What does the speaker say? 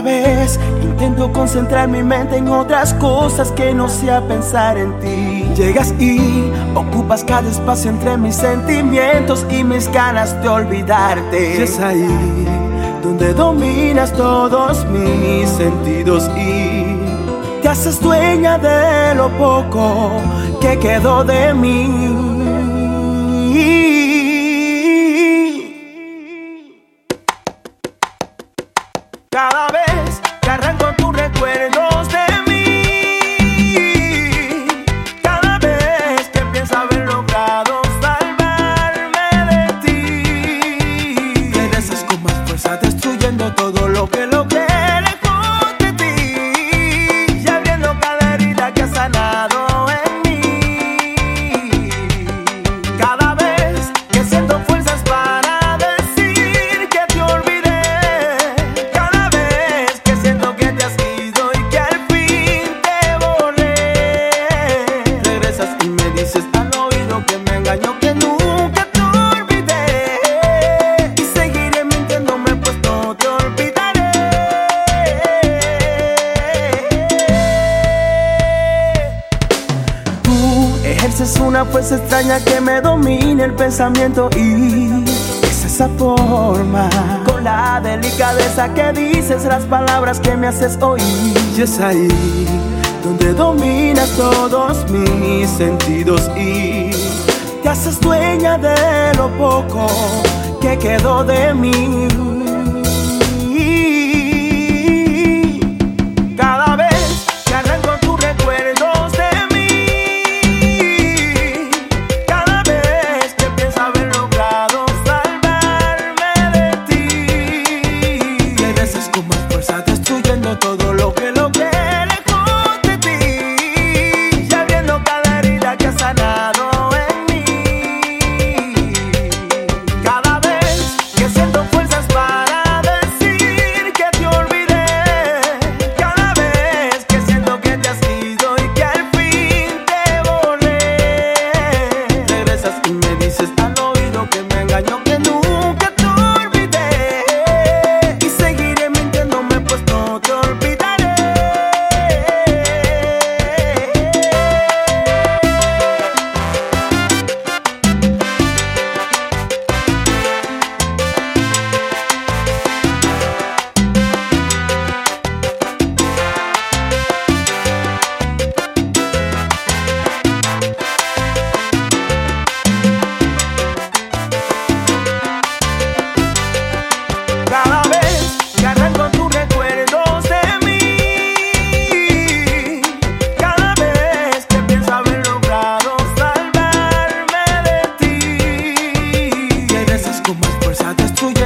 vez intento concentrar mi mente en otras cosas que no sea pensar en ti. Llegas y ocupas cada espacio entre mis sentimientos y mis ganas de olvidarte. Y es ahí donde dominas todos mis sentidos y te haces dueña de lo poco que quedó de mí. Cada vez Ejerces una fuerza extraña que me domina el pensamiento y es esa forma con la delicadeza que dices las palabras que me haces oír. Y es ahí donde dominas todos mis sentidos y te haces dueña de lo poco que quedó de mí. I just told